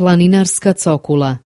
Planinarska cokula.